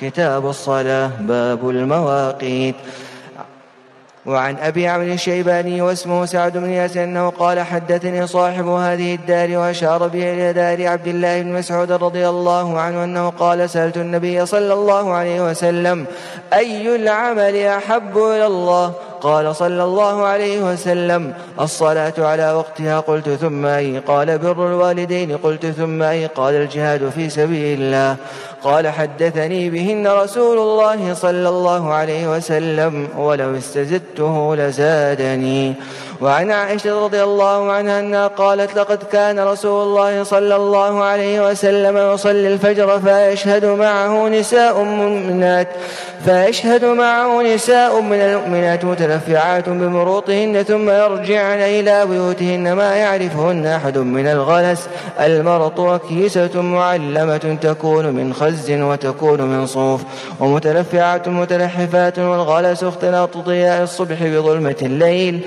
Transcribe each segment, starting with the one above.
كتاب الصلاة باب المواقيت. وعن أبي عمرو الشيباني واسمه سعد بن ياس أنه قال حدثني صاحب هذه الدار وأشار به إلى دار عبد الله بن مسعود رضي الله عنه أنه قال سألت النبي صلى الله عليه وسلم أي العمل أحب إلى الله؟ قال صلى الله عليه وسلم. الصلاة على وقتها قلت ثم أي؟ قال بر الوالدين قلت ثم أي؟ قال الجهاد في سبيل الله. قال حدثني بهن رسول الله صلى الله عليه وسلم ولو استزدته لزادني. وعن عائشة رضي الله عنها أنها قالت لقد كان رسول الله صلى الله عليه وسلم يصلي الفجر فيشهد معه نساء مؤمنات فيشهد معه نساء من المؤمنات متلفعات بمروطهن ثم يرجعن إلى بيوتهن ما يعرفهن أحد من الغلس المرط وكيسة معلمة تكون من خز وتكون من صوف ومتلفعات متلحفات والغلس اختلاط ضياء الصبح بظلمة الليل.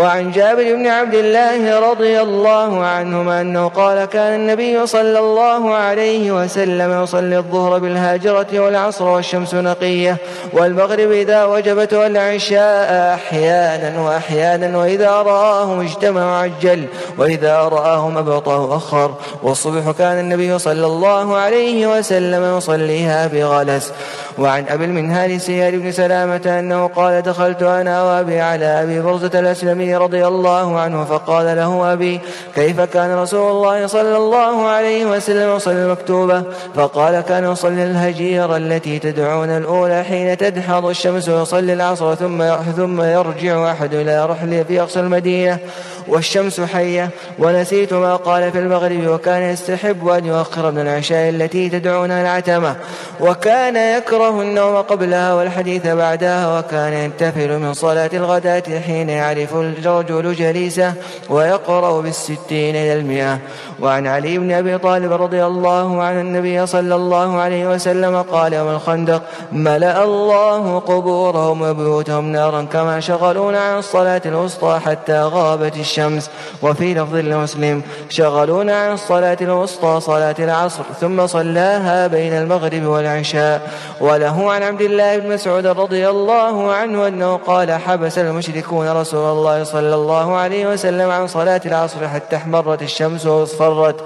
وعن جابر بن عبد الله رضي الله عنهما أنه قال كان النبي صلى الله عليه وسلم يصلي الظهر بالهاجرة والعصر والشمس نقية والمغرب إذا وجبت والعشاء أحيانا وأحيانا وإذا رآهم اجتمع عجل وإذا رآهم أبطأ أخر والصبح كان النبي صلى الله عليه وسلم يصليها بغلس وعن أبي المنهال سيار بن سلامة أنه قال دخلت أنا وأبي على أبي برزة الأسلمي رضي الله عنه فقال له أبي كيف كان رسول الله صلى الله عليه وسلم يصلي المكتوبة؟ فقال كان يصلي الهجير التي تدعون الأولى حين تدحض الشمس ويصلي العصر ثم ثم يرجع أحد إلى رحله في أقصى المدينة. والشمس حية. ونسيت ما قال في المغرب وكان يستحب أن يؤخر من العشاء التي تدعونها العتمة. وكان يكره النوم قبلها والحديث بعدها وكان ينتفل من صلاة الغداة حين يعرف الرجل جليسه ويقرأ بالستين إلى المئة. وعن علي بن أبي طالب رضي الله عن النبي صلى الله عليه وسلم قال يوم الخندق؟ ملأ الله قبورهم وبيوتهم نارا كما شغلونا عن الصلاة الوسطى حتى غابت الشمس وفي لفظ لمسلم شغلونا عن الصلاة الوسطى صلاة العصر ثم صلاها بين المغرب والعشاء. وله عن عبد الله بن مسعود رضي الله عنه أنه قال حبس المشركون رسول الله صلى الله عليه وسلم عن صلاة العصر حتى احمرت الشمس واصفرت.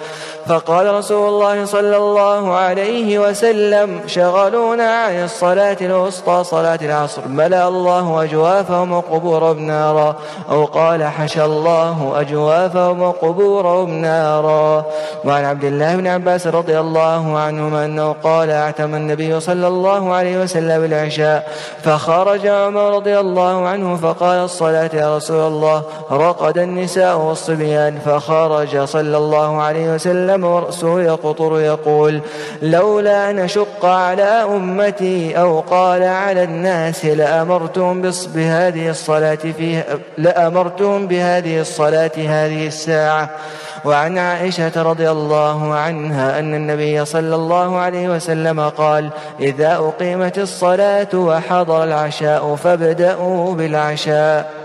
فقال رسول الله صلى الله عليه وسلم شغلونا عن الصلاة الوسطى صلاة العصر ملأ الله أجوافهم وقبورهم نارا أو قال حشى الله أجوافهم وقبورهم نارا. وعن عبد الله بن عباس رضي الله عنهما أنه قال أعتم النبي صلى الله عليه وسلم بالعشاء فخرج عمر رضي الله عنه فقال الصلاة يا رسول الله رقد النساء والصبيان فخرج صلى الله عليه وسلم ورأسه يقطر يقول لولا أن أشق على أمتي أو قال على الناس لأمرتهم بهذه الصلاة فيها لأمرتهم بهذه الصلاة هذه الساعة. وعن عائشة رضي الله عنها أن النبي صلى الله عليه وسلم قال إذا أقيمت الصلاة وحضر العشاء فابدأوا بالعشاء.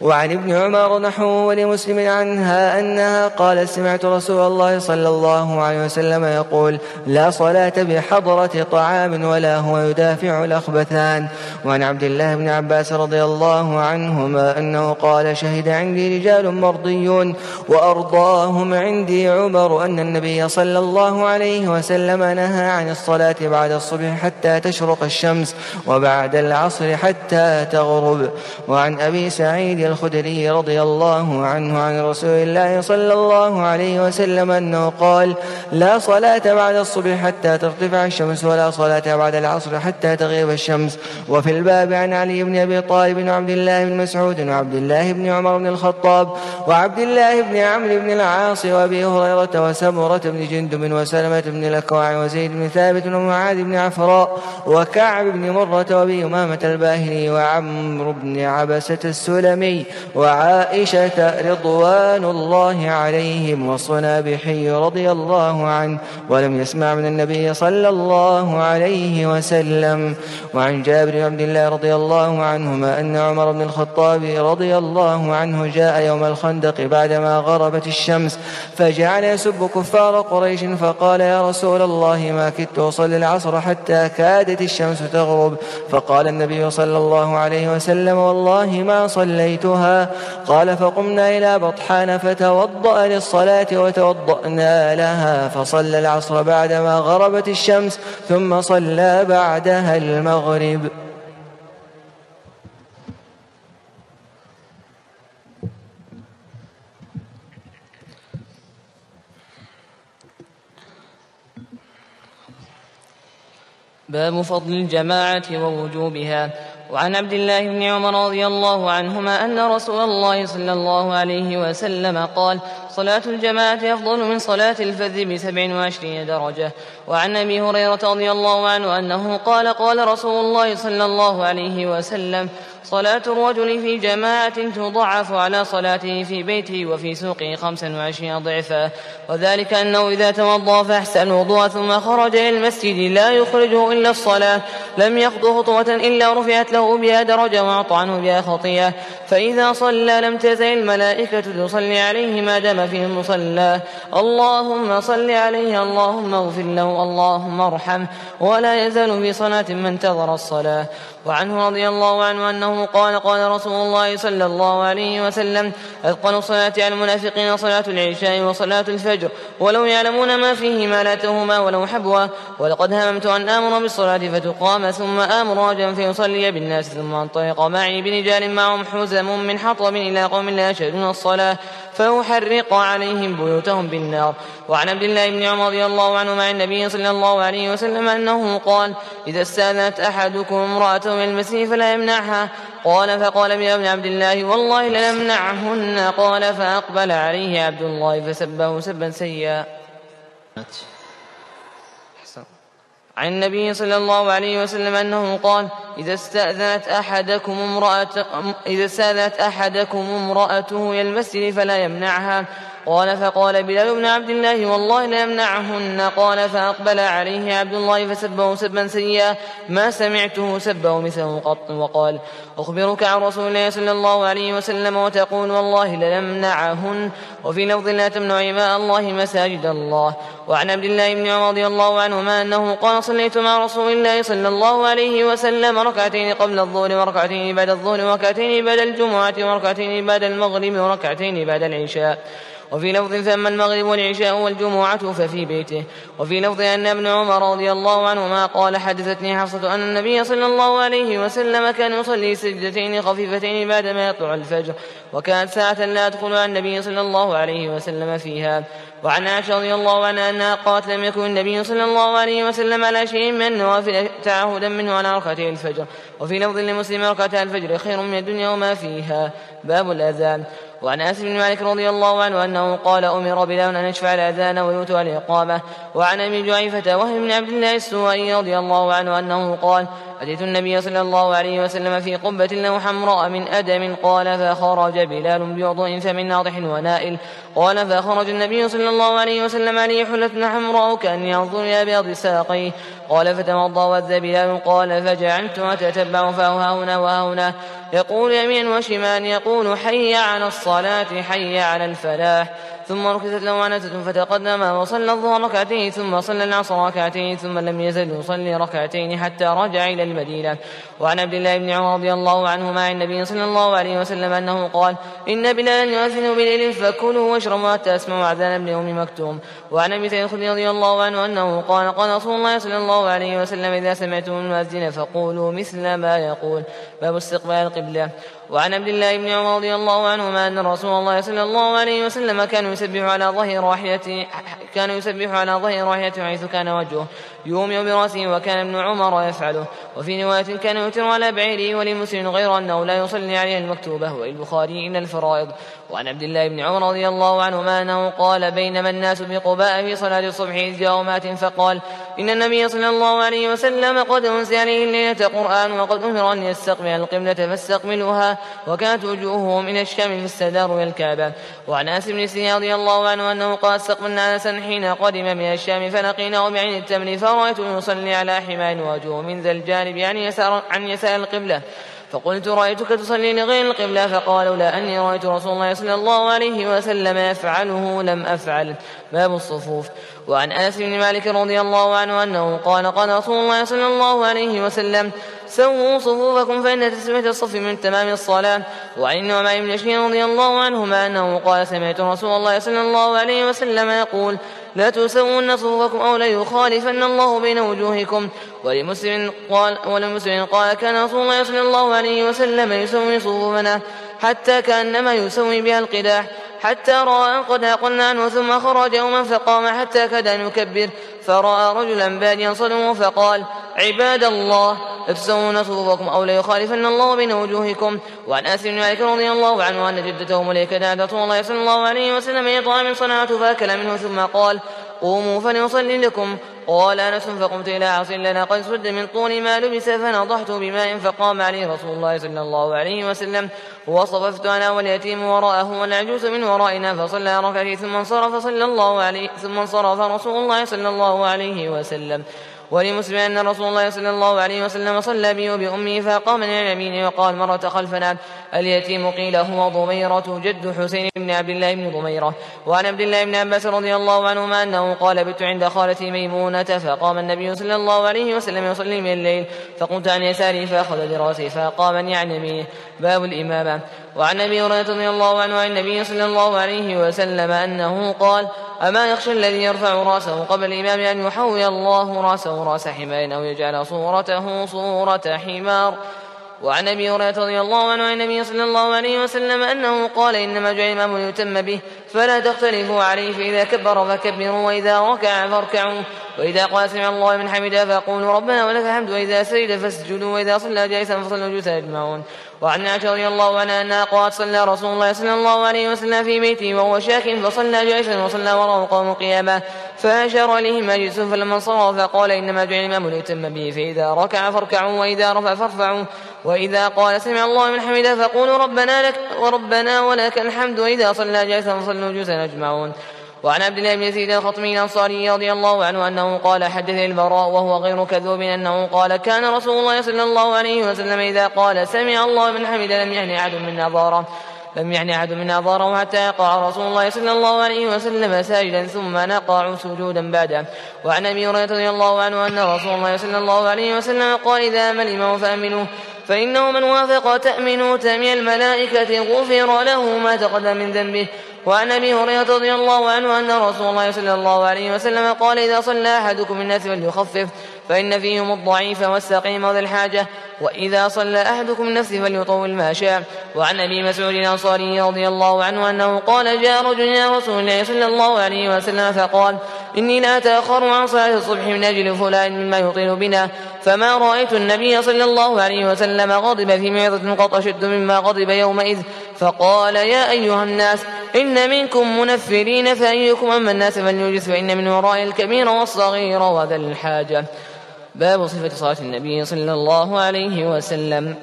وعن ابن عمر نحو ولمسلم عنها أنها قال سمعت رسول الله صلى الله عليه وسلم يقول لا صلاة بحضرة طعام ولا هو يدافع الأخبثان. وعن عبد الله بن عباس رضي الله عنهما أنه قال شهد عندي رجال مرضيون وأرضاهم عندي عمر أن النبي صلى الله عليه وسلم نهى عن الصلاة بعد الصبح حتى تشرق الشمس وبعد العصر حتى تغرب. وعن أبي سعيد الخدري رضي الله عنه عن رسول الله صلى الله عليه وسلم أنه قال لا صلاة بعد الصبح حتى ترتفع الشمس ولا صلاة بعد العصر حتى تغيب الشمس. وفي الباب عن علي بن أبي طالب وعبد الله بن مسعود وعبد الله بن عمر بن الخطاب وعبد الله بن عمرو بن العاص وأبي هريرة وسمرة بن جندب وسلمة بن الأكوع وزيد بن ثابت ومعاذ بن عفراء وكعب بن مرة وأبي أمامة الباهلي وعمرو بن عبسة السلمي السدي وعائشة رضوان الله عليهم والصنابحي رضي الله عنه ولم يسمع من النبي صلى الله عليه وسلم. وعن جابر عبد الله رضي الله عنهما أن عمر بن الخطاب رضي الله عنه جاء يوم الخندق بعدما غربت الشمس فجعل يسب كفار قريش فقال يا رسول الله ما كدت أصلي العصر حتى كادت الشمس تغرب. فقال النبي صلى الله عليه وسلم والله ما صليتها قال فقمنا إلى بطحان فتوضأ للصلاة وتوضأنا لها فصلى العصر بعدما غربت الشمس ثم صلى بعدها المغرب. باب فضل الجماعة ووجوبها. وعن عبد الله بن عمر رضي الله عنهما أن رسول الله صلى الله عليه وسلم قال صلاة الجماعة أفضل من صلاة الفذ بسبع وعشرين درجة. وعن أبي هريرة رضي الله عنه أنه قال قال رسول الله صلى الله عليه وسلم صلاة الرجل في جماعة تضعف على صلاته في بيته وفي سوقه خمسا وعشرين ضعفا. وذلك أنه إذا توضأ فأحسن الوضوء ثم خرج إلى المسجد لا يخرجه إلا الصلاة. لم يخطو خطوة إلا رفعت له بها درجة وأعطى عنه بها خطيئة. فإذا صلى لم تزل الملائكة تصلي عليه ما دام فيه المصلى. اللهم صل عليه اللهم اغفر له اللهم ارحمه. ولا يزال في صلاة من انتظر الصلاة. وعنه رضي الله عنه أنه قال قال رسول الله صلى الله عليه وسلم أثقل الصلاة على المنافقين صلاة العشاء وصلاة الفجر ولو يعلمون ما فيهما لاتهما ولو حبوا. ولقد هممت أن آمر بالصلاة فتقام ثم آمر رجلا فيصلي بالناس ثم انطلق معي برجال معهم حزم من حطب إلى قوم لا يشهدون الصلاة فأحرق عليهم بيوتهم بالنار. وعن عبد الله بن عمر رضي الله عنه مع النبي صلى الله عليه وسلم أنه قال إذا استأذنت أحدكم امرأته من المسيح فلا يمنعها. قال فقال ابن عبد الله والله لنمنعهن. قال فأقبل عليه عبد الله فسبه سبا سيئا. عن النبي صلى الله عليه وسلم أنه قال إذا استأذنت أحدكم امرأة إذا استأذنت أحدكم امرأته المسجد فلا يمنعها. قال فقال بلال بن عبد الله والله ليمنعهن قال فأقبل عليه عبد الله فسبه سبا سيئا ما سمعته سبه مثله قط. وقال أخبرك عن رسول الله صلى الله عليه وسلم وتقول والله لنمنعهن وفي لفظ لا تمنع إماء الله مساجد الله. وعن عبد الله بن عمر رضي الله عنهما أنه قال صليت مع رسول الله صلى الله عليه وسلم ركعتين قبل الظهر وركعتين بعد الظهر وركعتين بعد الجمعة وركعتين بعد المغرب وركعتين بعد العشاء. وفي لفظ ثم المغرب والعشاء والجمعة ففي بيته. وفي لفظ أن ابن عمر رضي الله عنهما قال حدثتني حفصة أن النبي صلى الله عليه وسلم كان يصلي سجدتين خفيفتين بعدما يطلع الفجر وكانت ساعة لا يدخلها النبي صلى الله عليه وسلم فيها. وعن عائشة رضي الله عنها أنها قالت لم يكن النبي صلى الله عليه وسلم على شيء من النوافل تعهدا منه على ركعتي الفجر. وفي لفظ لمسلم ركعتا الفجر خير من الدنيا وما فيها. باب الأذان. وعن أنس بن مالك رضي الله عنه أنه قال أمر بلال أن يشفع الأذان ويؤتى الإقامة. وعن أبي جعيفة وهب بن عبد الله السوائي رضي الله عنه أنه قال اتيت النبي صلى الله عليه وسلم في قبة له حمراء من أدم قال فخرج بلال بوضوء فمن ناضح ونائل قال فخرج النبي صلى الله عليه وسلم عليه حلة حمراء كأني ينظر إلى ساقيه قال فتمضى وذ بلال قال فجعلت أتتبع فهو هنا وهنا. يقول يمين وشمال يقول حي على الصلاة حي على الفلاح. ثم ركزت له عنزة فتقدم وصلى الظهر ركعتين ثم صلى العصر ركعتين ثم لم يزل يصلي ركعتين حتى رجع إلى المدينة. وعن عبد الله بن عمر رضي الله عنهما عن النبي صلى الله عليه وسلم أنه قال إن بلالا يؤذن بالليل فكلوا واشربوا حتى أسمعوا أذان ابن أم مكتوم وعن أبي سعيد الخدري رضي الله عنه أنه قال قال رسول الله صلى الله عليه وسلم إذا سمعتم المؤذن فقولوا مثل ما يقول باب استقبال القبلة. وعن عبد الله بن عمر رضي الله عنهما أن رسول الله صلى الله عليه وسلم كان يسبح على ظهر راحلته كان يسبح على ظهر راحلته حيث كان وجهه. يومئ برأسه وكان ابن عمر يفعله. وفي رواية كان يوتر على بعيره ولمسلم غير أنه لا يصلي عليه المكتوبة. وللبخاري إن الفرائض. وعن عبد الله بن عمر رضي الله عنهما أنه قال بينما الناس بقباء في صلاة الصبح إذ مات فقال إن النبي صلى الله عليه وسلم قد أنزل عليه الليلة قرآن وقد أمر أن يستقبل القبلة فاستقبلوها وكانت وجوههم من الشام فاستداروا إلى الكعبة. وعن أنس بن سيرين رضي الله عنه أنه قال استقبلنا أنسا حين قدم من الشام فلقيناه بعين التمر فرأيته يصلي على حمار وجهه من ذا الجانب يعني يسار عن يسار القبلة. فقلت رأيتك تصلي لغير القبلة؟ فقال لولا أني رأيت رسول الله صلى الله عليه وسلم يفعله لم أفعل. باب الصفوف. وعن أنس بن مالك رضي الله عنه أنه قال قال رسول الله صلى الله عليه وسلم سووا صفوفكم فإن تسمية الصف من تمام الصلاة. وعن النعمان بن رضي الله عنهما أنه قال سمعت رسول الله صلى الله عليه وسلم يقول لا تسوون صفوفكم أو ليخالفن الله بين وجوهكم. ولمسلم قال, ولمسلم قال كان رسول الله صلى الله عليه وسلم يسوي صفوفنا حتى كأنما يسوي بها القداح. حتى رأى قد قلنا عنه ثم خرج يوما فقام حتى كاد أن يكبر. فرأى رجلا باديا صدمه فقال عباد الله افسون صفوفكم أو ليخالفن الله بين وجوهكم. وعن أنس بن مالك رضي الله عنه أن جدته مليكة دعت رسول الله صلى الله عليه وسلم إطعام صنعته فأكل منه ثم قال قوموا فليصلي لكم. قال أنس فقمت إلى عص لنا قد سد من طول ما لبس فنضحت بماء فقام عليه رسول الله صلى الله عليه وسلم وصففت أنا واليتيم وراءه والعجوز من ورائنا فصلى ركعتين ثم انصرف صلى الله عليه ثم انصرف رسول الله صلى الله عليه وسلم. ولمسلم أن رسول الله صلى الله عليه وسلم صلى بي وبأمي فقام من اليمين وقال مرة خلفنا اليتيم قيل هو ضميرة جد حسين بن عبد الله بن ضميرة. وعن عبد الله بن عباس رضي الله عنهما أنه قال بت عند خالتي ميمونة فقام النبي صلى الله عليه وسلم يصلي من الليل فقمت عن يساري فأخذ برأسي فقام عن يمينه باب الإمامة. وعن أبي هريرة رضي الله عنه عن النبي صلى الله عليه وسلم أنه قال أما يخشى الذي يرفع رأسه قبل الإمام أن يحوي الله رأسه رأس حمار أو يجعل صورته صورة حمار وعن أبي هريرة رضي الله عنه عن النبي صلى الله عليه وسلم أنه قال إنما جعل الإمام ليتم به فلا تختلفوا عليه فإذا كبر فكبروا وإذا ركع فاركعوا وإذا قال سمع الله من حمده فقولوا ربنا ولك الحمد وإذا سجد فاسجدوا وإذا صلى جالسا فصلوا جلوسا أجمعون وعن عائشة رضي الله عنها أنها قالت صلى رسول الله صلى الله عليه وسلم في بيته وهو شاك فصلى جالسا وصلى وراءه قوم قياما فأشار إليهم مجلس فلما انصرف فقال إنما جعل الإمام ليتم به فإذا ركع فاركعوا وإذا رفع فارفعوا وإذا قال سمع الله من حمده فقولوا ربنا لك وربنا ولك الحمد وإذا صلى جالسا فصلوا جلوسا أجمعون. وعن عبد الله بن يزيد الخطمي الأنصاري رضي الله عنه أنه قال حدث البراء وهو غير كذوب أنه قال كان رسول الله صلى الله عليه وسلم إذا قال سمع الله من حمد لم يعني أحد منا ضاره لم يعني أحد منا ضاره حتى يقع رسول الله صلى الله عليه وسلم ساجدا ثم نقع سجودا بعده وعن أبي هريرة رضي الله عنه أن رسول الله صلى الله عليه وسلم قال إذا أمن الإمام فأمنوه فإنه من وافق تأمنوا تأمين الملائكة غفر له ما تقدم من ذنبه. وعن أبي هريرة رضي الله عنه أن رسول الله صلى الله عليه وسلم قال إذا صلى أحدكم الناس فليخفف فإن فيهم الضعيف والسقيم وذا الحاجة وإذا صلى أحدكم النفس فليطول ما شاء. وعن أبي مسعود الأنصاري رضي الله عنه أنه قال جاء رجل إلى رسول الله صلى الله عليه وسلم فقال إني لا أتأخر عن صلاة الصبح من أجل فلان مما يطيل بنا. فما رأيت النبي صلى الله عليه وسلم غضب في موعظه قط أشد مما غضب يومئذ. فقال يا أيها الناس إن منكم منفرين فأيكم أم الناس فليجلس فإن من وراء الكبير والصغير وذا الحاجة. باب صفة صلاة النبي صلى الله عليه وسلم.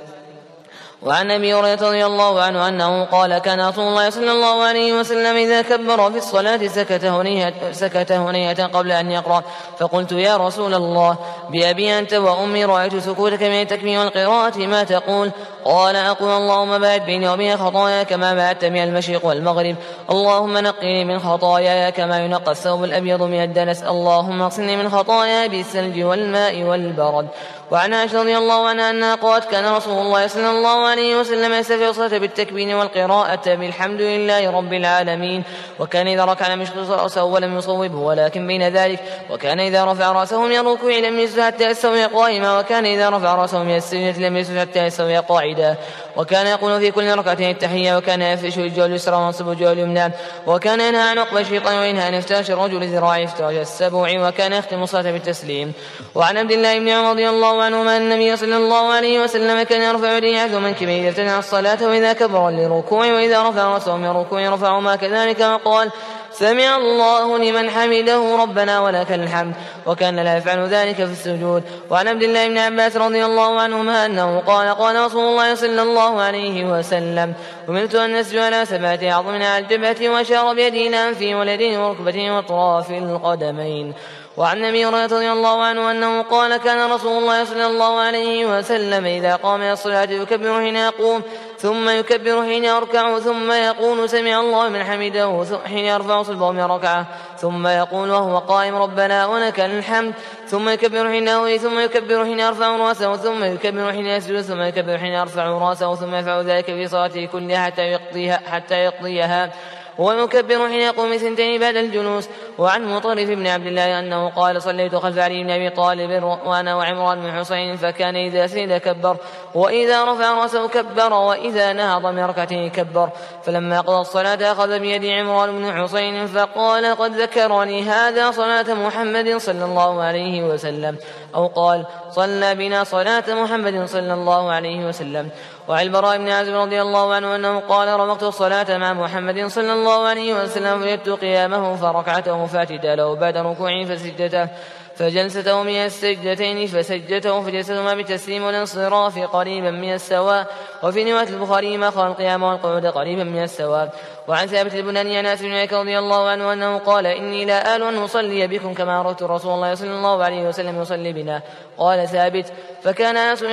وعن أبي هريرة رضي الله عنه أنه قال كان رسول الله صلى الله عليه وسلم إذا كبر في الصلاة سكت هنيهة, سكت هنيهة قبل أن يقرأ. فقلت يا رسول الله بأبي أنت وأمي أرأيت سكوتك بين التكبير والقراءة ما تقول؟ قال أقول اللهم باعد بيني وبين خطاياي كما بعدت من المشرق والمغرب. اللهم نقني من خطاياي كما ينقى الثوب الأبيض من الدنس. اللهم اغسلني من خطاياي بالثلج والماء والبرد. وعن عائشة رضي الله عنها أنها قالت كان رسول الله صلى الله عليه وسلم يستفتح الصلاة بالتكبير والقراءة بالحمد لله رب العالمين. وكان إذا ركع لم يشخص رأسه ولم يصوبه ولكن بين ذلك وكان إذا رفع رأسه من الركوع لم يسجد حتى يستوي قائما وكان إذا رفع رأسه من السجدة لم يسجد حتى يستوي قاعدا. وكان يقول في كل ركعتين التحية وكان يفرش وجهه اليسرى وينصب وجهه اليمنى وكان ينهى عن عقب الشيطان وينهى عن افتاش الرجل ذراعي افتراش السبع وكان يختم الصلاة بالتسليم. وعن عبد الله بن عمر رضي الله عنهما أن النبي صلى الله عليه وسلم كان يرفع يديه منكبه إذا ابتدع الصلاة وإذا كبر للركوع وإذا رفع رأسه من الركوع رفعهما كذلك وقال سمع الله لمن حمده ربنا ولك الحمد وكان لا يفعل ذلك في السجود. وعن عبد الله بن عباس رضي الله عنهما أنه قال قال رسول الله صلى الله عليه وسلم أمرت أن نسجد على سبعة أعظم على الجبهة وأشار بيده إلى أنفه واليدين وركبته وأطراف القدمين. وعن أبي هريرة رضي الله عنه أنه قال كان رسول الله صلى الله عليه وسلم إذا قام إلى الصلاه يكبر حين يقوم ثم يكبر حين يركع ثم يقول سمع الله من حمده حين يرفع صلبه من ركعة ثم يقول وهو قائم ربنا ولك الحمد ثم يكبر حين يهوي ثم يكبر حين يرفع رأسه ثم يكبر حين يسجد ثم يكبر حين يرفع رأسه ثم يفعل ذلك في صلاته كلها حتى يقضيها حتى يقضيها. ويكبر حين يقوم سنتين بعد الجلوس. وعن مطرف بن عبد الله أنه قال صليت خلف علي بن أبي طالب وأنا وعمران بن حسين فكان إذا سجد كبر وإذا رفع رأسه كبر وإذا نهض من ركعته كبر. فلما قضى الصلاة أخذ بيد عمران بن حسين فقال قد ذكرني هذا صلاة محمد صلى الله عليه وسلم. أو قال صلى بنا صلاة محمد صلى الله عليه وسلم. وعن البراء بن عازب رضي الله عنه أنه قال رمقت الصلاة مع محمد صلى الله عليه وسلم فجدت قيامه فركعته فاعتداله بعد ركوعه فسجدته فجلسته من السجدتين فسجدته فجلستهما بالتسليم والانصراف قريبا من السواء. وفي رواية البخاري ما قال القيام والقعود قريبا من السواء. وعن ثابت البناني عن أنس بن مالك رضي الله عنه أنه قال إني لا آل أن أصلي بكم كما أردت رسول الله صلى الله عليه وسلم يصلي بنا. قال ثابت فكان انس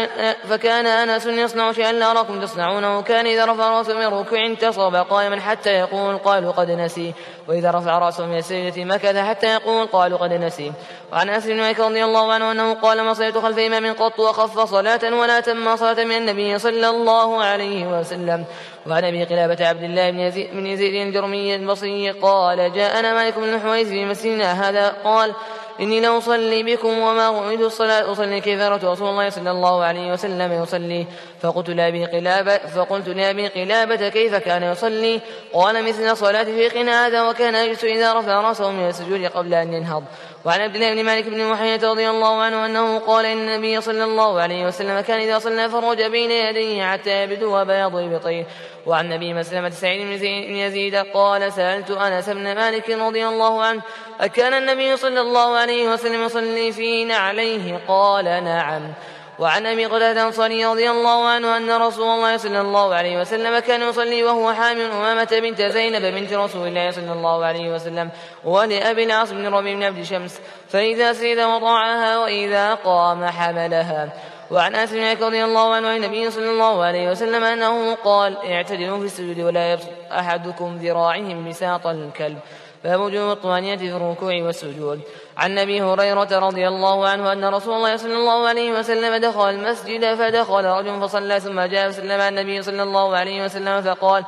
فكان أنس يصنع شيئا لا اراكم تصنعونه. كان إذا رفع رأسه من ركوع انتصب قائما حتى يقول قالوا قد نسي. وإذا رفع رأسه من السجده مكث حتى يقول قالوا قد نسي وعن أنس بن مالك رضي الله عنه أنه قال ما صليت خلف إمام قط وخف صلاة ولا تم صلاة من النبي صلى الله عليه وسلم وعن أبي قلابة عبد الله بن يزيد, بن يزيد الجرمي البصري قال جاءنا مالك بن الحويس في مسجدنا هذا قال إني لأصلي بكم وما أريد الصلاة. أصلي كيف رأيت رسول الله صلى الله عليه وسلم يصلي. فقلت لأبي قلابة فقلت لأبي قلابة كيف كان يصلي؟ قال مثل صلاة شيخنا هذا وكان يجلس إذا رفع رأسه من السجود قبل أن ينهض. وعن عبد الله بن مالك بن محيط رضي الله عنه أنه قال إن النبي صلى الله عليه وسلم كان إذا صلى فرج بين يديه حتى يبدو بياض إبطيه وعن نبي مسلمة سعيد بن يزيد قال سألت أنس بن مالك رضي الله عنه أكان النبي صلى الله عليه وسلم يصلي في نعليه قال نعم. وعن أبي قتادة الأنصاري رضي الله عنه أن رسول الله صلى الله عليه وسلم كان يصلي وهو حامل أمامة بنت زينب بنت رسول الله صلى الله عليه وسلم ولأبي العاص بن ربيع بن عبد شمس فإذا سيد وضعها وإذا قام حملها. وعن أنس بن رضي الله عنه عن النبي صلى الله عليه وسلم أنه قال اعتدلوا في السجود ولا يبسط أحدكم ذراعهم بساط الكلب. باب وجوب الطمأنينة في الركوع والسجود. عن أبي هريرة رضي الله عنه أن رسول الله صلى الله عليه وسلم دخل المسجد فدخل رجل فصلى ثم جاء فسلم على النبي صلى الله عليه وسلم فقال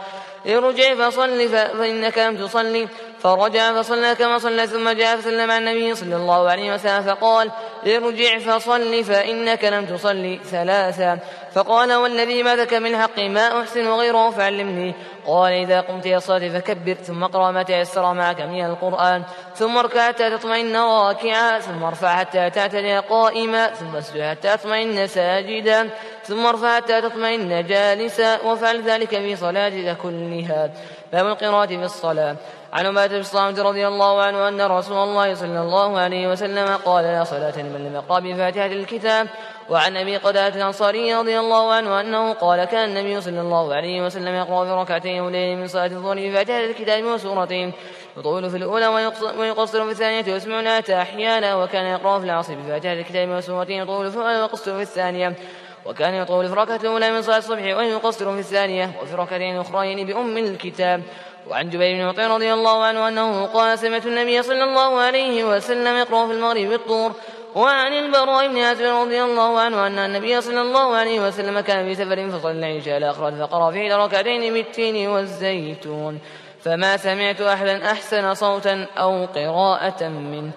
ارجع فصل فإنك لم تصلي. فرجع فصلى كما صلى ثم جاء فسلم على النبي صلى الله عليه وسلم فقال ارجع فصل فإنك لم تصلي. ثلاثا فقال والذي بعثك من حق ما أحسن غيره فعلمني. قال إذا قمت إلى الصلاة فكبر ثم اقرأ ما تيسر معك من القرآن ثم اركع حتى تطمئن راكعا ثم ارفع حتى تعتدي قائما ثم اسجد حتى تطمئن ساجدا ثم ارفع حتى تطمئن جالسا وفعل ذلك في صلاتك كلها. باب القراءة في الصلاة. عن عبادة بن الصامت رضي الله عنه أن رسول الله صلى الله عليه وسلم قال لا صلاة لمن لم يقرأ بفاتحة الكتاب. وعن أبي قتادة الأنصاري رضي الله عنه أنه قال كان النبي صلى الله عليه وسلم يقرأ في ركعتين وليل من صلاة الظهر بفاتحة الكتاب وسورتين. يطول في الأولى ويقصر في الثانية ويسمع الآية أحيانا. وكان يقرأ في العصر بفاتحة الكتاب وسورتين. يطول في الأولى ويقصر في الثانية. وكان يطول في ركعة الأولى من صلاة الصبح ويقصر في الثانية. وفي ركعتين أخرين بأم الكتاب. وعن جبير بن مطعم رضي الله عنه أنه قال سمعت النبي صلى الله عليه وسلم يقرأ في المغرب بالطور. وعن البراء بن عازب رضي الله عنه أن النبي صلى الله عليه وسلم كان في سفر فصلى العشاء الآخرة فقرأ في ركعتين بالتين والزيتون. فما سمعت أحدا أحسن صوتا أو قراءة منه.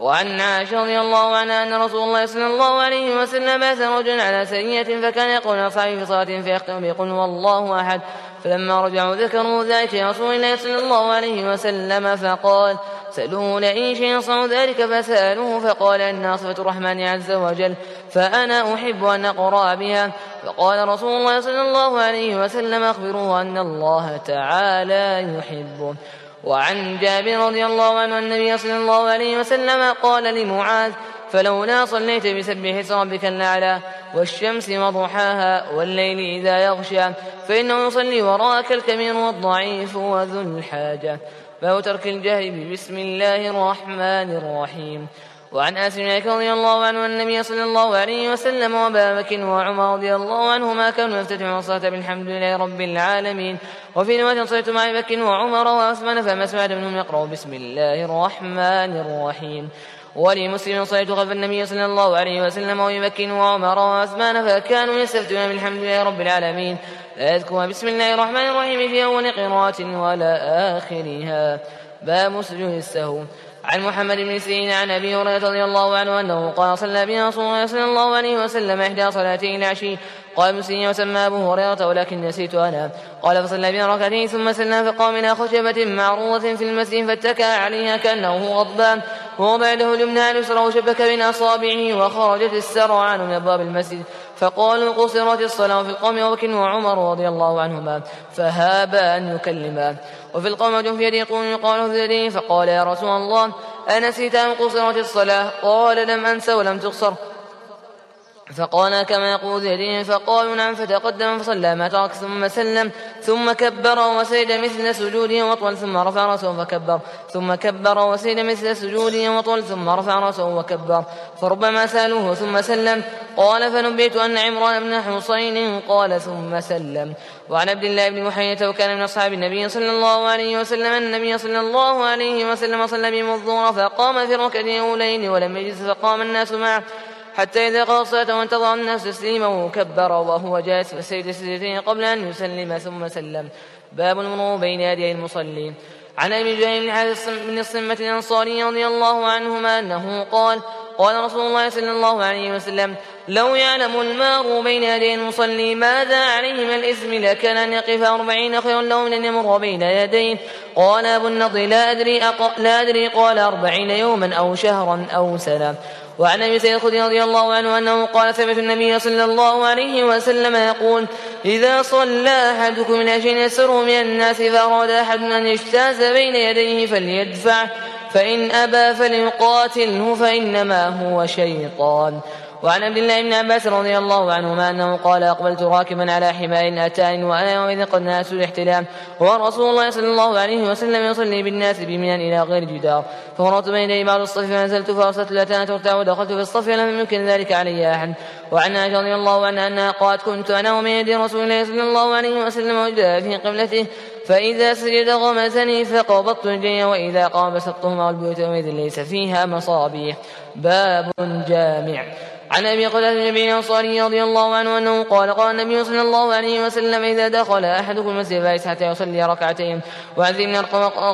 وعن عائشة رضي الله عنها أن رسول الله صلى الله عليه وسلم بعث رجلا على سرية فكان يقول أصحابه في صلاة فيختم بيقول والله أحد. فلما رجعوا ذكروا ذلك لرسول الله صلى الله عليه وسلم فقال سألوه لئن شيء يصنع ذلك فسألوه فقال إنها صفة الرحمن عز وجل فأنا أحب أن أقرأ بها. فقال رسول الله صلى الله عليه وسلم أخبروه أن الله تعالى يحبه. وعن جابر رضي الله عنه النبي صلى الله عليه وسلم قال لمعاذ فلولا صليت بسبح اسم ربك الأعلى والشمس وضحاها والليل إذا يغشى فإنه يصلي وراءك الكبير والضعيف وذو الحاجة فهو ترك الجهل بسم الله الرحمن الرحيم. وعن أنس بن رضي الله عنه النبي صلى الله عليه وسلم وأبا بكر وعمر رضي الله عنهما كانوا يفتتحون الصلاة بالحمد لله رب العالمين. وفي رواية صليت مع بكر وعمر وعثمان فما سمعت منهم يقرأ بسم الله الرحمن الرحيم. ولمسلم صليت خلف النبي صلى الله عليه وسلم وبكر وعمر وعثمان فكانوا يستفتون بالحمد لله رب العالمين. لا بسم الله الرحمن الرحيم في أول قراءة ولا آخرها. باب سجود السهو. عن محمد بن سيرين عن أبي هريرة رضي الله عنه أنه قال صلى بنا رسول الله صلى الله عليه وسلم إحدى صلاتي العشي. قال مسلم وسمى أبو هريرة ولكن نسيت أنا. قال فصلى بنا ركعتين ثم سلم فقام إلى خشبة معروضه في المسجد فاتكى عليها كأنه غضبان. ووضع له اليمنى اليسرى وشبك بين أصابعه وخرجت السرعان من أبواب المسجد. فقالوا قصرت الصلاة في القوم وبكر وعمر رضي الله عنهما فهابا أن يكلما. وفي القوم في يدي يقول يقال في فقال يا رسول الله أنسيت أن قصرت الصلاة؟ قال لم أنس ولم تقصر. فقال كما يقول ذهدين فقالوا نعم فتقدم فصلى ما ترك ثم سلم ثم كبر وسجد مثل سجوده وطول ثم رفع رأسه فكبر ثم كبر وسجد مثل سجوده وطول ثم رفع رأسه وكبر فربما سألوه ثم سلم قال فنبئت أن عمران بن حصين قال ثم سلم. وعن عبد الله بن محية وكان من أصحاب النبي صلى الله عليه وسلم النبي صلى الله عليه وسلم صلى بهم الظهر فقام في ركعتين أولين ولم يجلس فقام الناس معه حتى إذا قضى الصلاة وانتظر الناس تسليما وكبر وهو جالس فسجد سجدتين قبل أن يسلم ثم سلم. باب المرور بين يدي المصلين. عن أبي جهل بن حارث بن الصمة الأنصاري رضي الله عنهما أنه قال قال رسول الله صلى الله عليه وسلم لو يعلم المار بين يدي المصلي ماذا عليه من الإثم لكان أن يقف أربعين خير له من أن يمر بين يديه. قال أبو النضر لا أدري, أق... لا أدري قال أربعين يوما أو شهرا أو سنة. وعن أبي سيد الخدري رضي الله عنه أنه قال سمعت النبي صلى الله عليه وسلم يقول إذا صلى أحدكم من أجل يسره من الناس فاراد احد أن يجتاز بين يديه فليدفع فإن أبى فليقاتله فإنما هو شيطان. وعن عبد الله بن عباس رضي الله عنهما أنه قال أقبلت راكبا على حمار اتاني وأنا يومئذ قد ناس الاحتلام ورسول الله صلى الله عليه وسلم يصلي بالناس بمنى إلى غير جدار. فمررت بين يدي بعض الصف فنزلت فأرسلت الاتان ترتع ودخلت في الصف لم يمكن ذلك علي أحد. وعن عائشة رضي الله عنها أنها قالت كنت أنا ومن يدي رسول الله صلى الله عليه وسلم وجدها في قبلته فإذا سجد غمزني فقبضت رجلي وإذا قام بسطهما والبيوت يومئذ ليس فيها مصابيح. باب جامع. عن أبي قتادة النبي الانصاري رضي الله عنه أنه قال قال النبي صلى الله عليه وسلم إذا دخل أحدكم المسجد فليس حتى يصلي ركعتين. وعن ذي من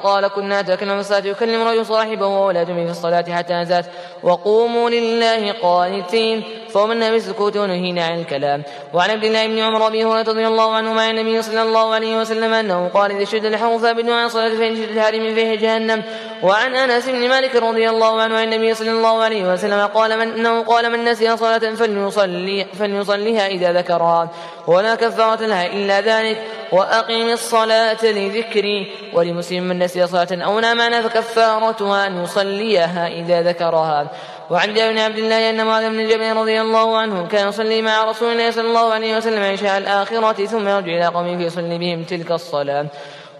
قال كنا نتكلم في الصلاه يكلم رجل صاحبه ولا في الصلاة حتى نزلت وقوموا لله قانتين. فومنا بالسكوت ونهينا عن الكلام. وعن عبد الله بن عمر ابي هريره رضي الله عنه مع النبي صلى الله عليه وسلم أنه قال إذا شد الحر فابدوا عن الصلاه فإن شد الهارم فيه جهنم. وعن أنس بن مالك رضي الله عنه عن النبي صلى الله عليه وسلم قال من أنه قال من نسي صلاه فليصلي فليصليها إذا ذكرها. ولا كفارة لها إلا ذلك. وأقم الصلاة لذكري. ولمسلم من نسي صلاة أو نام فكفارتها أن يصليها إذا ذكرها. وعن جابر بن عبد الله أن معاذ بن جبل رضي الله عنه كان يصلي مع رسول الله صلى الله عليه وسلم عشاء الآخرة ثم يرجع إلى قومه فيصلي بهم تلك الصلاة.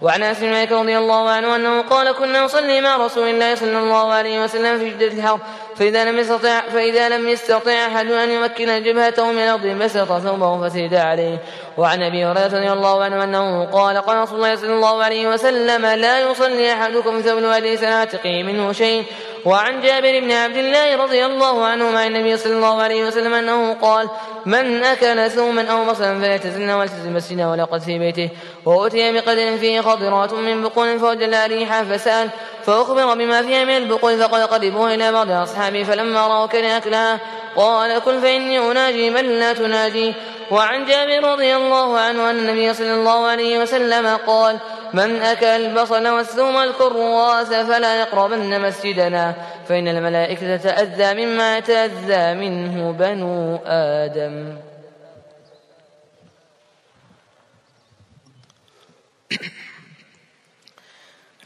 وعن أنس بن مالك رضي الله عنه أنه قال كنا نصلي مع رسول الله صلى الله عليه وسلم في شده الحر فإذا لم يستطع فإذا لم يستطع أحد أن يمكن جبهته من الأرض بسط ثوبه فسجد عليه. وعن أبي هريرة رضي الله عنه أنه قال قال رسول الله صلى الله عليه وسلم لا يصلي أحدكم ثوب الوادي سنعتقي منه شيء. وعن جابر بن عبد الله رضي الله عنه مع النبي صلى الله عليه وسلم أنه قال من أكل ثوما أو بصلا فليتزلنا ولتزل المسجد ولقد في بيته وأتي بقدر فيه خضرات من بقول فوجد ريحا فسأل فأخبر بما فيها من البقول فقد قربوه إلى بعض أصحابه فلما رأوا كان أكلها قال كل فإني أناجي من لا تناجي. وعن جابر رضي الله عنه أن النبي صلى الله عليه وسلم قال من أكل البصل والثوم الكرواس فلا يقربن مسجدنا فإن الملائكة تأذى مما يتأذى منه بنو آدم.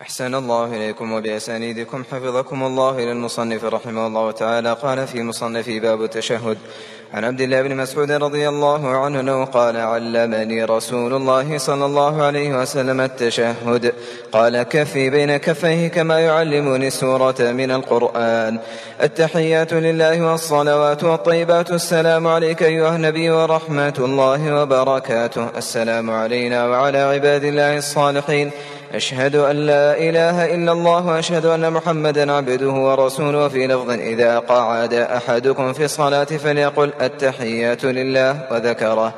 أحسن الله إليكم وبأسانيدكم حفظكم الله إلى المصنف رحمه الله تعالى. قال في مصنف باب التشهد عن عبد الله بن مسعود رضي الله عنه أنه قال علمني رسول الله صلى الله عليه وسلم التشهد. قال كفي بين كفيه كما يعلمني السورة من القرآن. التحيات لله والصلوات والطيبات. السلام عليك أيها النبي ورحمة الله وبركاته. السلام علينا وعلى عباد الله الصالحين. أشهد أن لا إله إلا الله وأشهد أن محمدا عبده ورسوله. وفي لفظ إذا قعد أحدكم في الصلاة فليقل التحيات لله وذكره.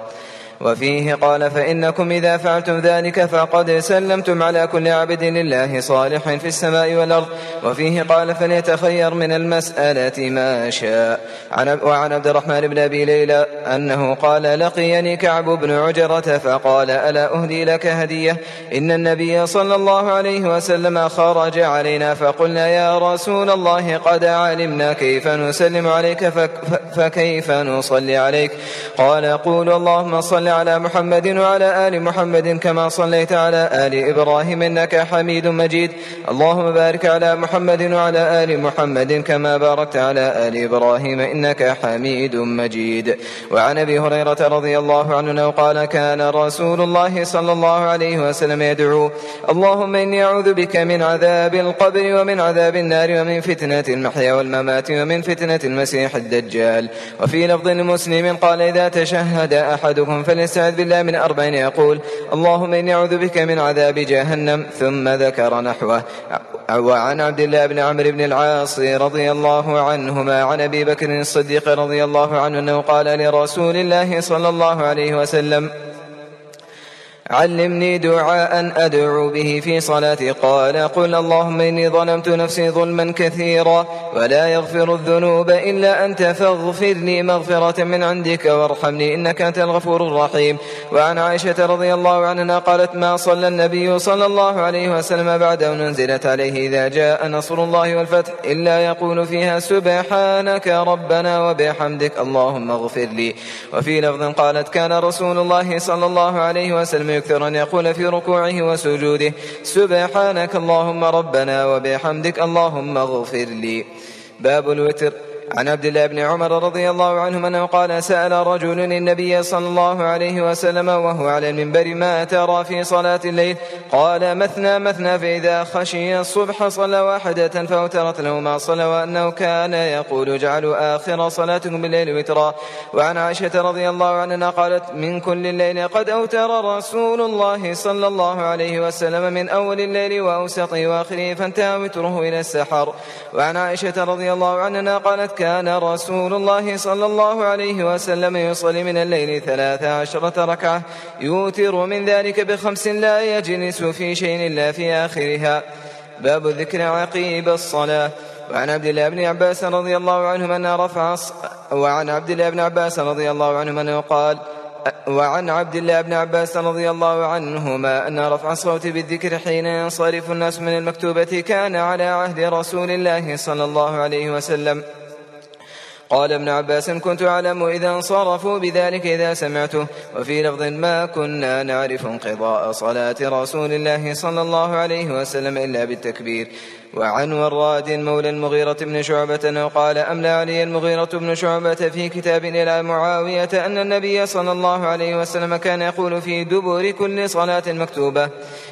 وفيه قال فإنكم إذا فعلتم ذلك فقد سلمتم على كل عبد لله صالح في السماء والأرض. وفيه قال فليتخير من المسألة ما شاء. وعن عبد الرحمن بن أبي ليلى أنه قال لقيني كعب بن عجرة فقال ألا أهدي لك هدية؟ إن النبي صلى الله عليه وسلم خرج علينا فقلنا يا رسول الله قد علمنا كيف نسلم عليك فكيف نصلي عليك؟ قال قول اللهم صل على محمد وعلى آل محمد كما صليت على آل إبراهيم إنك حميد مجيد. اللهم بارك على محمد وعلى آل محمد كما باركت على آل إبراهيم إنك حميد مجيد. وعن أبي هريرة رضي الله عنه قال كان رسول الله صلى الله عليه وسلم يدعو اللهم إني أعوذ بك من عذاب القبر ومن عذاب النار ومن فتنة المحيا والممات ومن فتنة المسيح الدجال وفي لفظ مسلم قال إذا تشهد أحدكم فل يستعذ بالله من أربعين يقول اللهم إني أعوذ بك من عذاب جهنم. ثم ذكر نحوه. وعن عبد الله بن عمرو بن العاص رضي الله عنهما عن أبي بكر الصديق رضي الله عنه أنه قال لرسول الله صلى الله عليه وسلم علمني دعاء أدعو به في صلاتي. قال قل اللهم إني ظلمت نفسي ظلما كثيرا. ولا يغفر الذنوب إلا أنت فاغفر لي مغفرة من عندك وارحمني إنك أنت الغفور الرحيم. وعن عائشة رضي الله عنها قالت ما صلى النبي صلى الله عليه وسلم بعد أن نزلت عليه إذا جاء نصر الله والفتح إلا يقول فيها سبحانك ربنا وبحمدك اللهم اغفر لي وفي لفظ قالت كان رسول الله صلى الله عليه وسلم يكثر أن يقول في ركوعه وسجوده سبحانك اللهم ربنا وبحمدك اللهم اغفر لي باب الوتر. عن عبد الله بن عمر رضي الله عنهما أنه قال سأل رجل النبي صلى الله عليه وسلم وهو على المنبر ما ترى في صلاة الليل؟ قال مثنى مثنى فإذا خشي الصبح صلى واحدة فأوترت له ما صلى وأنه كان يقول اجعلوا آخر صلاتكم بالليل وترا. وعن عائشة رضي الله عنها قالت من كل الليل قد أوتر رسول الله صلى الله عليه وسلم من أول الليل واوسطه وآخره فانتهى وتره إلى السحر. وعن عائشة رضي الله عنها قالت كان رسول الله صلى الله عليه وسلم يصلي من الليل ثلاث عشرة ركعة. يوتر من ذلك بخمس لا يجلس في شيء إلا في آخرها. باب ذكر عقيب الصلاة. وعن عبد الله بن عباس رضي الله عنهما أن رفع وعن عبد الله بن عباس رضي الله عنهما أنه قال وعن عبد الله بن عباس رضي الله عنهما أن رفع الصوت بالذكر حين ينصرف الناس من المكتوبة كان على عهد رسول الله صلى الله عليه وسلم. قال ابن عباس كنت أعلم إذا انصرفوا بذلك إذا سمعته. وفي لفظ ما كنا نعرف انقضاء صلاة رسول الله صلى الله عليه وسلم إلا بالتكبير. وعن وراد مولى المغيرة بن شعبة قال أملى علي المغيرة بن شعبة في كتاب إلى معاوية أن النبي صلى الله عليه وسلم كان يقول في دبر كل صلاة مكتوبة.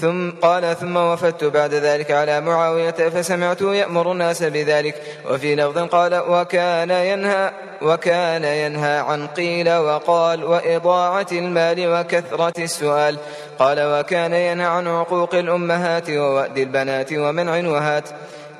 ثم قال ثم وفدت بعد ذلك على معاوية فسمعته يأمر الناس بذلك. وفي لفظ قال وكان ينهى وكان ينهى عن قيل وقال وإضاعة المال وكثرة السؤال. قال وكان ينهى عن عقوق الأمهات ووأد البنات ومنع وهات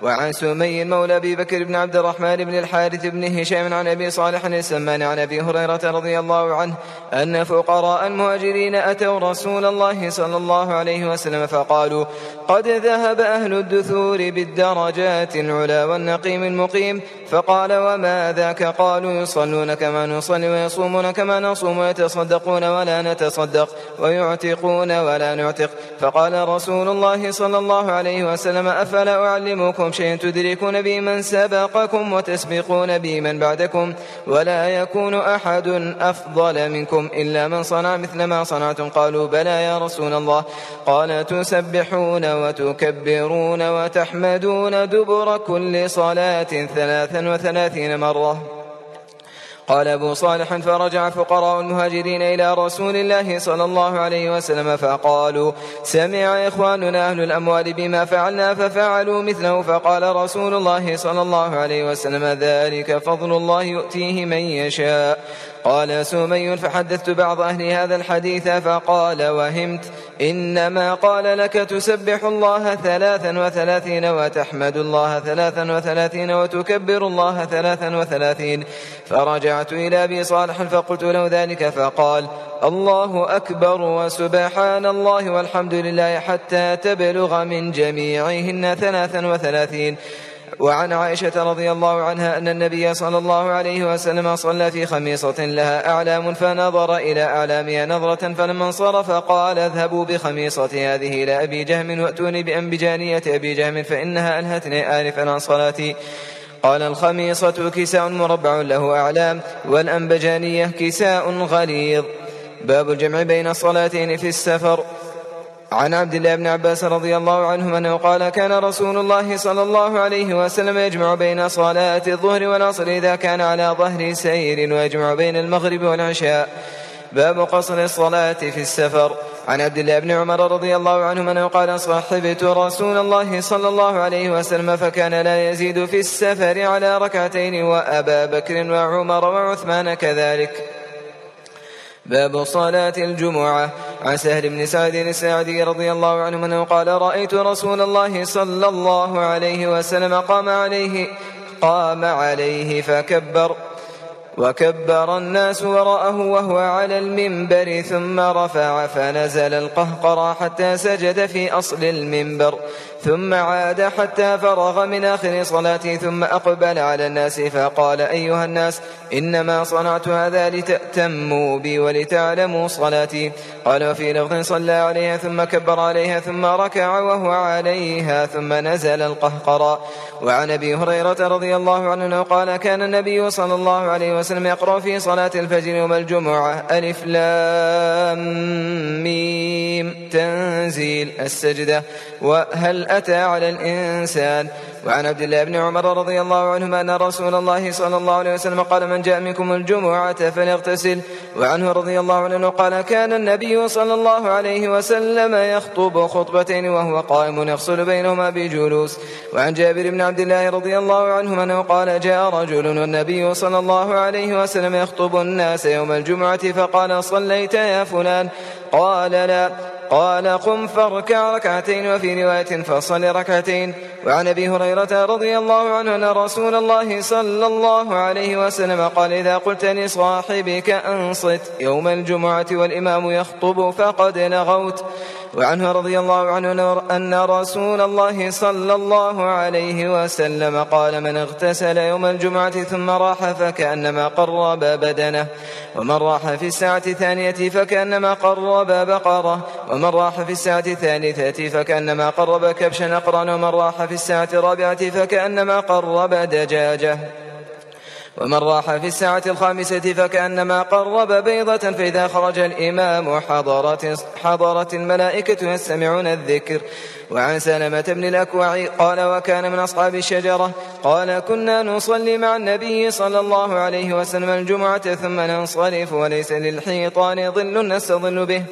وعن سمي مولى أبي بكر بن عبد الرحمن بن الحارث بن هشام عن أبي صالح السمان عن أبي هريرة رضي الله عنه أن فقراء المهاجرين أتوا رسول الله صلى الله عليه وسلم فقالوا قد ذهب أهل الدثور بالدرجات العلا والنقيم المقيم فقال وما ذاك؟ قالوا يصلون كما نصلي ويصومون كما نصوم ويتصدقون ولا نتصدق ويعتقون ولا نعتق فقال رسول الله صلى الله عليه وسلم أفلا أعلمكم لكم شيء تدركون به من سبقكم وتسبقون به من بعدكم ولا يكون أحد أفضل منكم إلا من صنع مثل ما صنعتم. قالوا بلى يا رسول الله. قال تسبحون وتكبرون وتحمدون دبر كل صلاة ثلاثا وثلاثين مرة. قال أبو صالح فرجع فقراء المهاجرين إلى رسول الله صلى الله عليه وسلم فقالوا سمع إخواننا أهل الأموال بما فعلنا ففعلوا مثله فقال رسول الله صلى الله عليه وسلم ذلك فضل الله يؤتيه من يشاء قال سمي فحدثت بعض أهل هذا الحديث فقال وهمت إنما قال لك تسبح الله ثلاثا وثلاثين وتحمد الله ثلاثا وثلاثين وتكبر الله ثلاثا وثلاثين فرجعت إلى أبي صالح فقلت له ذلك فقال الله أكبر وسبحان الله والحمد لله حتى تبلغ من جميعهن ثلاثا وثلاثين وعن عائشة رضي الله عنها أن النبي صلى الله عليه وسلم صلى في خميصة لها أعلام فنظر إلى أعلامها نظرة فلما انصرف قال اذهبوا بخميصة هذه إلى أبي جهم وأتوني بأنبجانية أبي جهم فإنها ألهتني آنفا عن صلاتي قال الخميصة كساء مربع له أعلام والأنبجانية كساء غليظ. باب الجمع بين الصلاتين في السفر. عن عبد الله بن عباس رضي الله عنهما أنه قال كان رسول الله صلى الله عليه وسلم يجمع بين صلاة الظهر والعصر إذا كان على ظهر سير ويجمع بين المغرب والعشاء. باب قصر الصلاة في السفر. عن عبد الله بن عمر رضي الله عنهما أنه قال صحبت رسول الله صلى الله عليه وسلم فكان لا يزيد في السفر على ركعتين وأبا بكر وعمر وعثمان كذلك. باب صلاة الجمعة. عن سهل بن سعد الساعدي رضي الله عنه أنه قال رأيت رسول الله صلى الله عليه وسلم قام عليه قام عليه فكبر وكبر الناس وراءه وهو على المنبر ثم رفع فنزل القهقرى حتى سجد في أصل المنبر. ثم عاد حتى فرغ من آخر صلاته ثم أقبل على الناس فقال أيها الناس إنما صنعت هذا لتأتموا بي ولتعلموا صلاتي. قال وفي لفظ صلى عليها ثم كبر عليها ثم ركع وهو عليها ثم نزل القهقرى. وعن أبي هريرة رضي الله عنه قال كان النبي صلى الله عليه وسلم يقرأ في صلاة الفجر يوم الجمعة ألف لام ميم تنزيل السجدة وهل أتى على الإنسان. وعن عبد الله بن عمر رضي الله عنهما أن رسول الله صلى الله عليه وسلم قال من جاء منكم الجمعة فليغتسل. وعنه رضي الله عنه قال كان النبي صلى الله عليه وسلم يخطب خطبتين وهو قائم يفصل بينهما بجلوس. وعن جابر بن عبد الله رضي الله عنهما أنه قال جاء رجل والنبي صلى الله عليه وسلم يخطب الناس يوم الجمعة فقال صليت يا فلان. قال لا. قال قم فاركع ركعتين وفي رواية فصل ركعتين. وعن أبي هريرة رضي الله عنه أن رسول الله صلى الله عليه وسلم قال إذا قلت لصاحبك أنصت يوم الجمعة والإمام يخطب فقد لغوت. وعنه رضي الله عنه أن رسول الله صلى الله عليه وسلم قال من اغتسل يوم الجمعة ثم راح فكأنما قرب بدنه ومن راح في الساعة الثانية فكأنما قرب بقرة ومن راح في الساعة الثالثة فكأنما قرب كبشا أقرن ومن راح في الساعة الرابعة فكأنما قرب دجاجة. ومن راح في الساعة الخامسة فكأنما قرب بيضة فإذا خرج الإمام حضرت, حضرت الملائكة يستمعون الذكر. وعن سلمة بن الأكوع قال وكان من أصحاب الشجرة. قال كنا نصلي مع النبي صلى الله عليه وسلم الجمعة ثم ننصرف وليس للحيطان ظل نستظل به.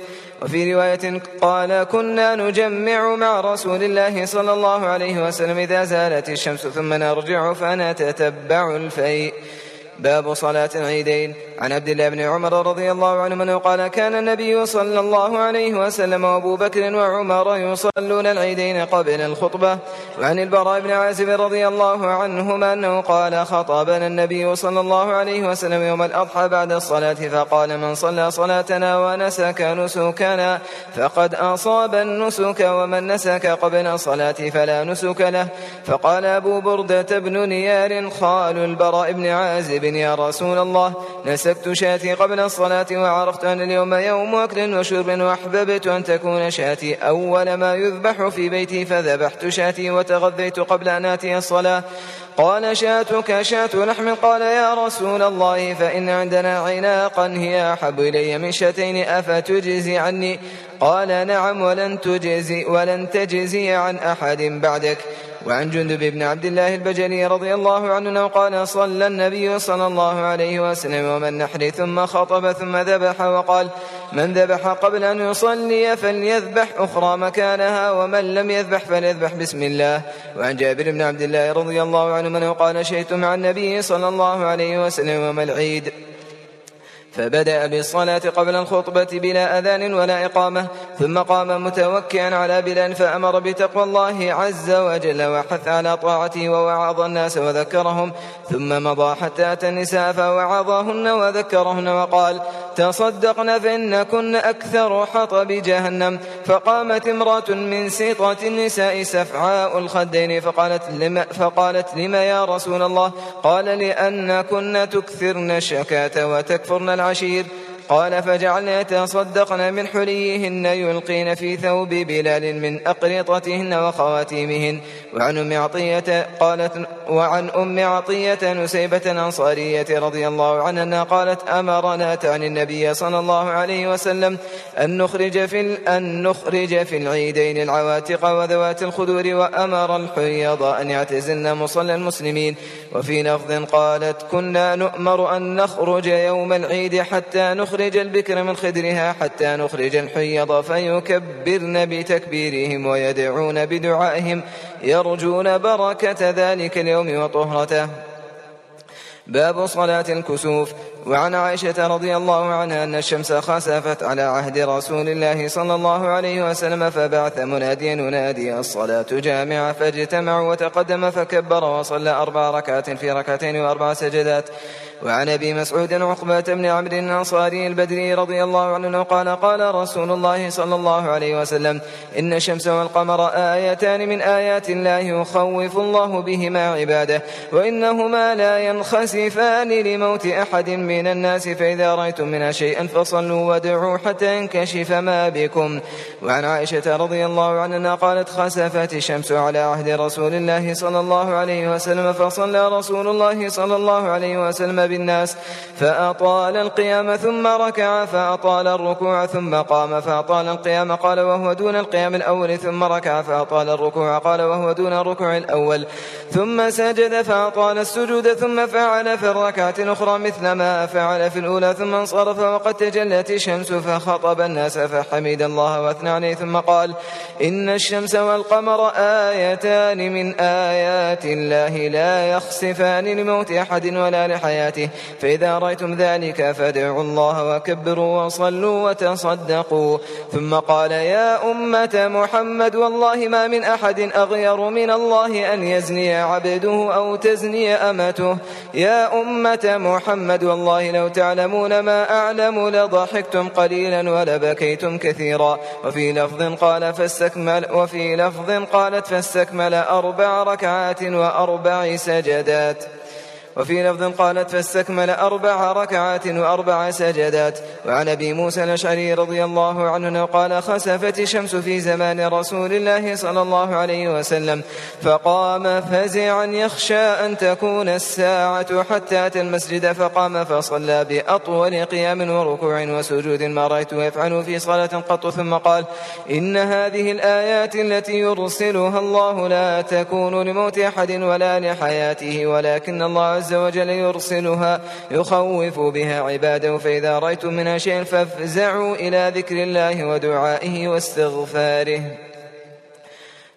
وفي رواية قال كنا نجمع مع رسول الله صلى الله عليه وسلم إذا زالت الشمس ثم نرجع فنتتبع الفيء. باب صلاة العيدين. عن عبد الله بن عمر رضي الله عنه من قال كان النبي صلى الله عليه وسلم وابو بكر وعمر يصلون العيدين قبل الخطبة. وعن البراء بن عازب رضي الله عنهما أنه قال خطبنا النبي صلى الله عليه وسلم يوم الأضحى بعد الصلاة فقال من صلى صلاتنا ونسك نسكنا فقد أصاب النسك ومن نسك قبل الصلاة فلا نسك له. فقال أبو بردة بن نيار خال البراء بن عازب يا رسول الله نسكت شاتي قبل الصلاة وعرفت أن اليوم يوم أكل وشرب وأحببت أن تكون شاتي. أول ما يذبح في بيتي فذبحت شاتي وتغذيت قبل أن آتي الصلاة. قال شاتك شات لحم. قال يا رسول الله فإن عندنا عناقا هي أحب إلي من شاتين أفتجزي عني؟ قال نعم ولن تجزي ولن تجزي عن أحد بعدك. وعن جندب بن عبد الله البجلي رضي الله عنه قال صلى النبي صلى الله عليه وسلم ومن نحر ثم خطب ثم ذبح وقال من ذبح قبل أن يصلي فليذبح أخرى مكانها ومن لم يذبح فليذبح بسم الله. وعن جابر بن عبد الله رضي الله عنه من قال شيت مع النبي صلى الله عليه وسلم وما العيد؟ فبدأ بالصلاة قبل الخطبة بلا أذان ولا إقامة ثم قام متوكئا على بلال فأمر بتقوى الله عز وجل وحث على طاعته ووعظ الناس وذكرهم ثم مضى حتى أتى النساء فوعظهن وذكرهن وقال تصدقن فإن كن أكثر حطب جهنم. فقامت امرأة من سيطة النساء سفعاء الخدين فقالت لما, فقالت لما يا رسول الله؟ قال لأن كن تكثرن الشكاة وتكفرن العشير. قال فجعلنا يتصدقن من حليهن يلقين في ثوب بلال من أقرطتهن وخواتيمهن. وعن أم عطية قالت وعن أم عطية نسيبة الأنصارية رضي الله عنها قالت أمرنا تعني النبي صلى الله عليه وسلم أن نخرج في أن نخرج في العيدين العواتق وذوات الخدور وأمر الحيض أن يعتزلن مصلى المسلمين. وفي لفظ قالت كنا نؤمر أن نخرج يوم العيد حتى نخرج البكر من خدرها حتى نخرج الحيض فيكبرن بتكبيرهم ويدعون بدعائهم. يرجون بركة ذلك اليوم وطهرته. باب صلاة الكسوف. وعن عائشة رضي الله عنها أن الشمس خسفت على عهد رسول الله صلى الله عليه وسلم فبعث مناديا ينادي الصلاة جامعة فاجتمعوا وتقدم فكبر وصلى أربع ركعات في ركعتين وأربع سجدات. وعن أبي مسعود عقبة بن عمرو الأنصاري البدري رضي الله عنه قال قال رسول الله صلى الله عليه وسلم إن الشمس والقمر آيتان من آيات الله يخوف الله بهما عباده وإنهما لا ينخسفان لموت أحد من الناس فإذا رأيتم منها شيئا فصلوا وادعوا حتى ينكشف ما بكم. وعن عائشة رضي الله عنها قالت خسفت الشمس على عهد رسول الله صلى الله عليه وسلم فصلى رسول الله صلى الله عليه وسلم بالناس. فأطال القيام ثم ركع فأطال الركوع ثم قام فأطال القيام قال وهو دون القيام الأول ثم ركع فأطال الركوع قال وهو دون الركوع الأول. ثم سجد فأطال السجود ثم فعل في الركعة الأخرى مثل ما فعل في الأولى ثم انصرف وقد تجلت الشمس فخطب الناس فحمد الله واثنى عليه ثم قال إن الشمس والقمر آيتان من آيات الله لا يخسفان لموت أحد ولا لحياته فإذا رأيتم ذلك فادعوا الله وكبروا وصلوا وتصدقوا. ثم قال يا أمة محمد والله ما من أحد أغير من الله أن يزني عبده أو تزني أمته. يا أمة محمد والله لو تعلمون ما أعلم لضحكتم قليلا ولبكيتم كثيرا. وفي لفظ قال فاستكمل وفي لفظ قالت فاستكمل أربع ركعات وأربع سجدات. وفي لفظ قالت فاستكمل أربع ركعات وأربع سجدات. وعن أبي موسى الأشعري رضي الله عنه قال خسفت الشمس في زمان رسول الله صلى الله عليه وسلم فقام فزعا يخشى أن تكون الساعة حتى أتى المسجد فقام فصلى بأطول قيام وركوع وسجود ما رأيته يفعل في صلاة قط ثم قال إن هذه الآيات التي يرسلها الله لا تكون لموت أحد ولا لحياته ولكن الله عز عز وجل يرسلها يخوف بها عباده فإذا رأيتم منها شيئا فافزعوا إلى ذكر الله ودعائه واستغفاره.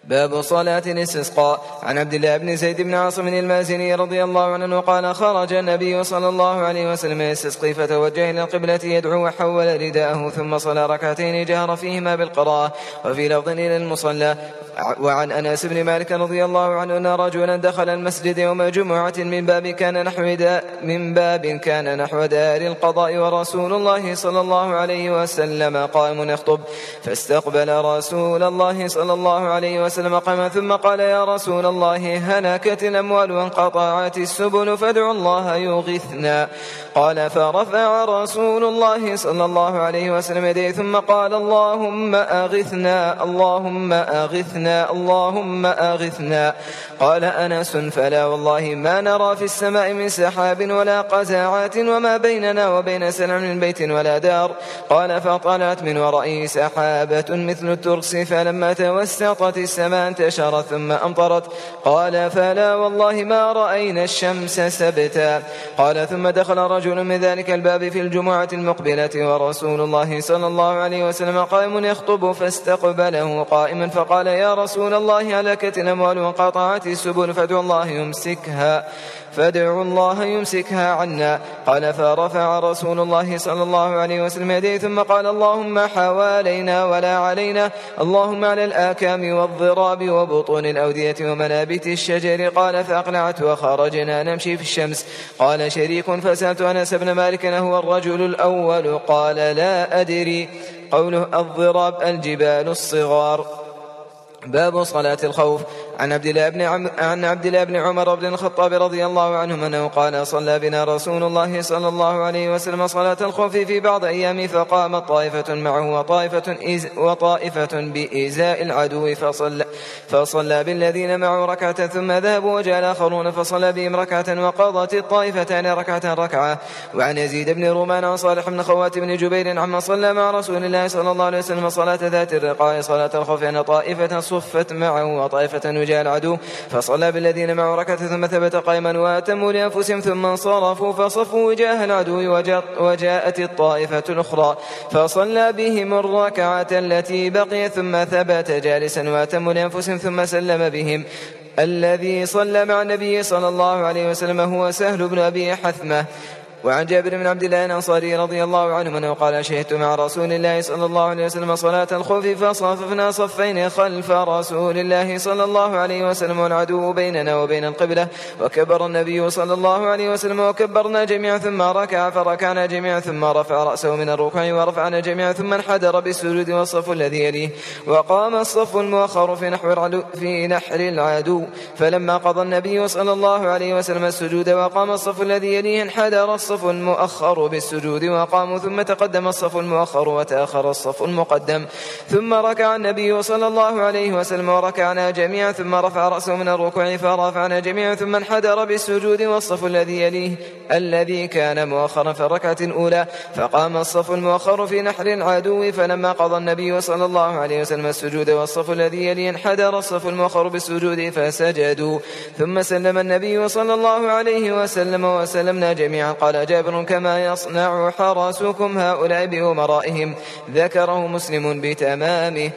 باب صلاة الاستسقاء عن عبد الله بن زيد بن عاصم المازني رضي الله عنه قال خرج النبي صلى الله عليه وسلم يستسقي فتوجه إلى القبلة يدعو وحول رداءه ثم صلى ركعتين جهر فيهما بالقراءة. وفي لفظ إلى المصلى. وعن أنس بن مالك رضي الله عنه أن رجلا دخل المسجد يوم جمعة من باب كان نحو من باب كان نحو دار القضاء ورسول الله صلى الله عليه وسلم قائم يخطب. فاستقبل رسول الله صلى الله عليه وسلم وسلم قام ثم قال يا رسول الله هلكت الأموال وانقطعت السبل فادعوا الله يغثنا. قال فرفع رسول الله صلى الله عليه وسلم يديه ثم قال اللهم أغثنا اللهم أغثنا اللهم أغثنا. قال أنس فلا والله ما نرى في السماء من سحاب ولا قزاعات وما بيننا وبين سلع من بيت ولا دار. قال فطلعت من ورائه سحابة مثل الترس فلما توسطت السماء انتشرت ثم أمطرت. قال فلا والله ما رأينا الشمس سبتا. قال ثم دخل رجل من ذلك الباب في الجمعة المقبلة ورسول الله صلى الله عليه وسلم قائم يخطب فاستقبله قائما فقال يا رسول الله هلكت الأموال وانقطعت السبل فادعوا الله يمسكها. فادعوا الله يمسكها عنا. قال فرفع رسول الله صلى الله عليه وسلم يديه ثم قال اللهم حوالينا ولا علينا. اللهم على الآكام والضراب وبطون الأودية ومنابت الشجر. قال فأقلعت وخرجنا نمشي في الشمس. قال شريك فسألت أنس بن مالك هو الرجل الأول. قال لا أدري. قوله الضراب الجبال الصغار. باب صلاة الخوف. عن عبد الله بن عم عن عبد الله بن عمر بن الخطاب رضي الله عنهما أنه قال صلى بنا رسول الله صلى الله عليه وسلم صلاة الخوف في بعض ايامه فقامت طائفة معه وطائفة إز وطائفة بإزاء العدو فصلى فصلى بالذين معه ركعة ثم ذهبوا وجاء الآخرون فصلى بهم ركعة وقضت الطائفتان ركعة ركعة. وعن يزيد بن رومان عن صالح بن خوات بن جبير عما صلى مع رسول الله صلى الله عليه وسلم صلاة ذات الرقاء صلاة الخوف أن طائفة صفت معه وطائفة جاء العدو فصلى بالذين معه ركعة ثم ثبت قائما وأتموا لأنفسهم ثم انصرفوا فصفوا وجاه العدو وجاءت الطائفة الأخرى فصلى بهم الركعة التي بقي ثم ثبت جالسا وأتموا لأنفسهم ثم سلم بهم. الذي صلى مع النبي صلى الله عليه وسلم هو سهل بن أبي حثمة. وعن جابر بن عبد الله الأنصاري رضي الله عنه أنه قال شهدت مع رسول الله صلى الله عليه وسلم صلاة الخوف فصففنا صفين خلف رسول الله صلى الله عليه وسلم والعدو بيننا وبين القبلة وكبر النبي صلى الله عليه وسلم وكبرنا جميعا ثم ركع فركعنا جميعا ثم رفع رأسه من الركوع ورفعنا جميعا ثم انحدر بالسجود والصف الذي يليه وقام الصف المؤخر في نحو العدو في نحر العدو فلما قضى النبي صلى الله عليه وسلم السجود وقام الصف الذي يليه انحدر الصف الصف المؤخر بالسجود وقاموا ثم تقدم الصف المؤخر وتأخر الصف المقدم. ثم ركع النبي صلى الله عليه وسلم وركعنا جميعا ثم رفع رأسه من الركوع فرفعنا جميعا ثم انحدر بالسجود والصف الذي يليه الذي كان مؤخرا في الركعة الأولى. فقام الصف المؤخر في نحر العدو فلما قضى النبي صلى الله عليه وسلم السجود والصف الذي يليه انحدر الصف المؤخر بالسجود فسجدوا. ثم سلم النبي صلى الله عليه وسلم وسلمنا جميعا قال جابر كما يصنع حرسكم هؤلاء بأمرائهم. ذكره مسلم بتمامه.